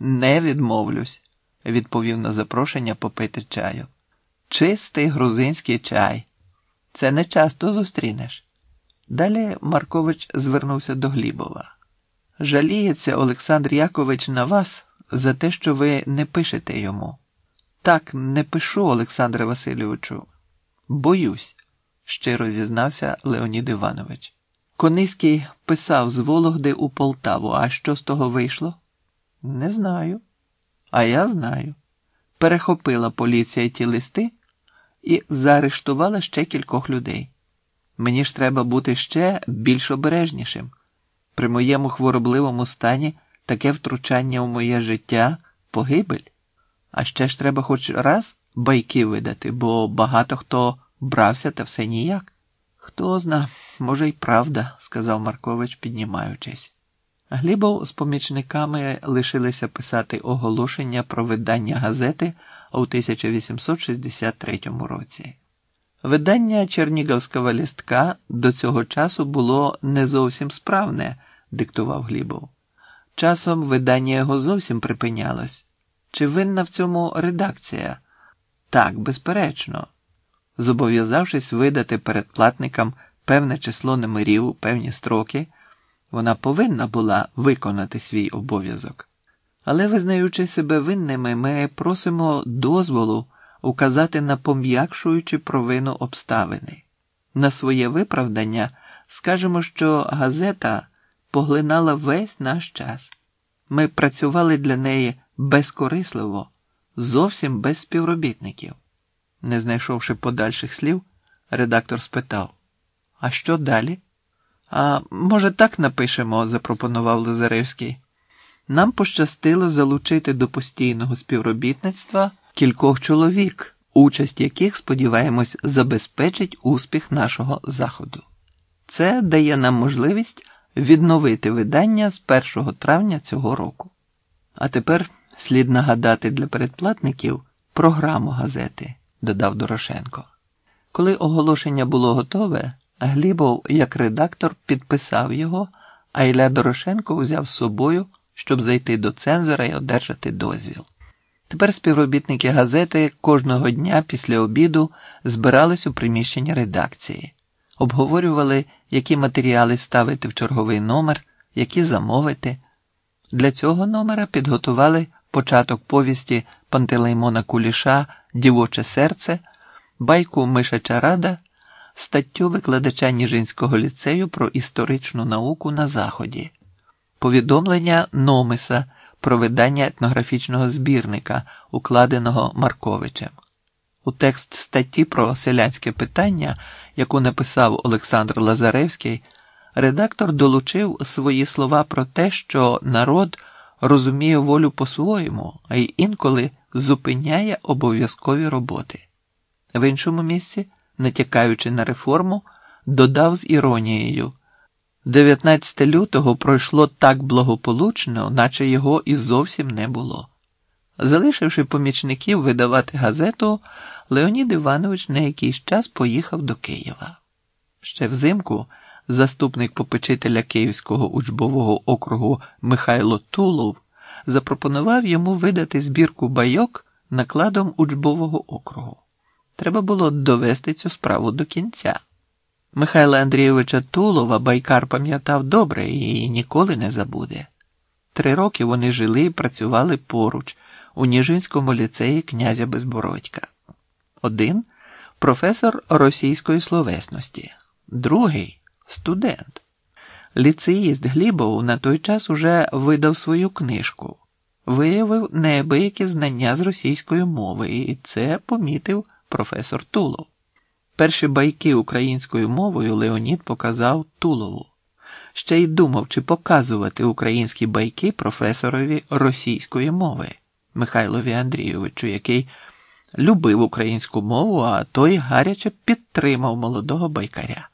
Не відмовлюсь, відповів на запрошення попити чаю. Чистий грузинський чай. Це не часто зустрінеш. Далі Маркович звернувся до Глібова. Жаліється Олександр Якович на вас за те, що ви не пишете йому. Так, не пишу, Олександре Васильовичу. Боюсь, щиро зізнався Леонід Іванович. Кониський писав з Вологди у Полтаву, а що з того вийшло? Не знаю. А я знаю. Перехопила поліція ті листи і заарештувала ще кількох людей. Мені ж треба бути ще більш обережнішим. При моєму хворобливому стані таке втручання у моє життя погибель. А ще ж треба хоч раз байки видати, бо багато хто брався та все ніяк. Хто зна, може, й правда, сказав Маркович, піднімаючись. Глібов з помічниками лишилися писати оголошення про видання газети у 1863 році. Видання Чернігівського лістка до цього часу було не зовсім справне, диктував Глібов. Часом видання його зовсім припинялось. Чи винна в цьому редакція? Так, безперечно. Зобов'язавшись видати передплатникам певне число номерів, певні строки, вона повинна була виконати свій обов'язок. Але, визнаючи себе винними, ми просимо дозволу указати на пом'якшуючи провину обставини. На своє виправдання скажемо, що газета поглинала весь наш час. Ми працювали для неї безкорисливо, зовсім без співробітників. Не знайшовши подальших слів, редактор спитав: А що далі? А може, так напишемо, запропонував Лазаревський. Нам пощастило залучити до постійного співробітництва кількох чоловік, участь яких, сподіваємось, забезпечить успіх нашого заходу. Це дає нам можливість відновити видання з 1 травня цього року. А тепер слід нагадати для передплатників програму газети, додав Дорошенко. Коли оголошення було готове, Глібов, як редактор, підписав його, а Ілля Дорошенко взяв з собою, щоб зайти до цензора і одержати дозвіл. Тепер співробітники газети кожного дня після обіду збирались у приміщенні редакції, обговорювали, які матеріали ставити в черговий номер, які замовити. Для цього номера підготували початок повісті Пантелеймона Куліша Дівоче серце, байку Мишача Рада, статтю викладача Ніжинського ліцею про історичну науку на Заході, повідомлення Номиса про видання етнографічного збірника, укладеного Марковичем. У текст статті про селянське питання, яку написав Олександр Лазаревський, редактор долучив свої слова про те, що народ розуміє волю по-своєму, а й інколи зупиняє обов'язкові роботи. В іншому місці, натякаючи на реформу, додав з іронією. 19 лютого пройшло так благополучно, наче його і зовсім не було. Залишивши помічників видавати газету, Леонід Іванович на якийсь час поїхав до Києва. Ще взимку заступник попечителя Київського учбового округу Михайло Тулов запропонував йому видати збірку байок накладом учбового округу. Треба було довести цю справу до кінця. Михайла Андрійовича Тулова байкар пам'ятав добре і ніколи не забуде. Три роки вони жили і працювали поруч у Ніжинському ліцеї князя Безбородька. Один професор російської словесності, другий студент. Ліцеїст Глібов на той час уже видав свою книжку, виявив неабиякі знання з російської мови, і це помітив професор Тулов. Перші байки українською мовою Леонід показав Тулову. Ще й думав, чи показувати українські байки професорові російської мови Михайлові Андрійовичу, який любив українську мову, а той гаряче підтримав молодого байкаря.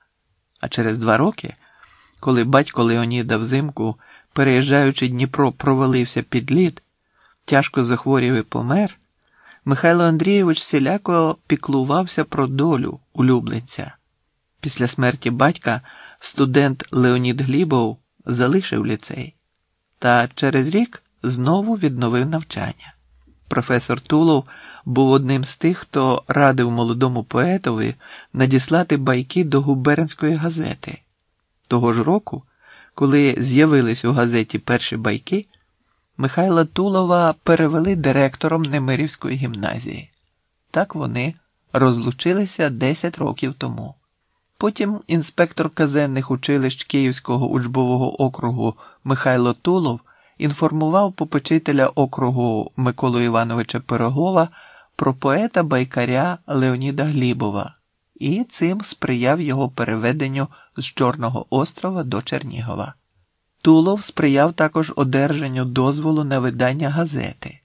А через два роки, коли батько Леоніда взимку, переїжджаючи Дніпро, провалився під лід, тяжко захворів і помер. Михайло Андрійович всіляко піклувався про долю улюбленця. Після смерті батька студент Леонід Глібов залишив ліцей, та через рік знову відновив навчання. Професор Тулов був одним з тих, хто радив молодому поетові надіслати байки до губернської газети. Того ж року, коли з'явились у газеті перші байки, Михайла Тулова перевели директором Немирівської гімназії. Так вони розлучилися 10 років тому. Потім інспектор казенних училищ Київського учбового округу Михайло Тулов інформував попечителя округу Миколу Івановича Пирогова про поета байкаря Леоніда Глібова і цим сприяв його переведенню з Чорного острова до Чернігова. Тулов сприяв також одержанню дозволу на видання газети.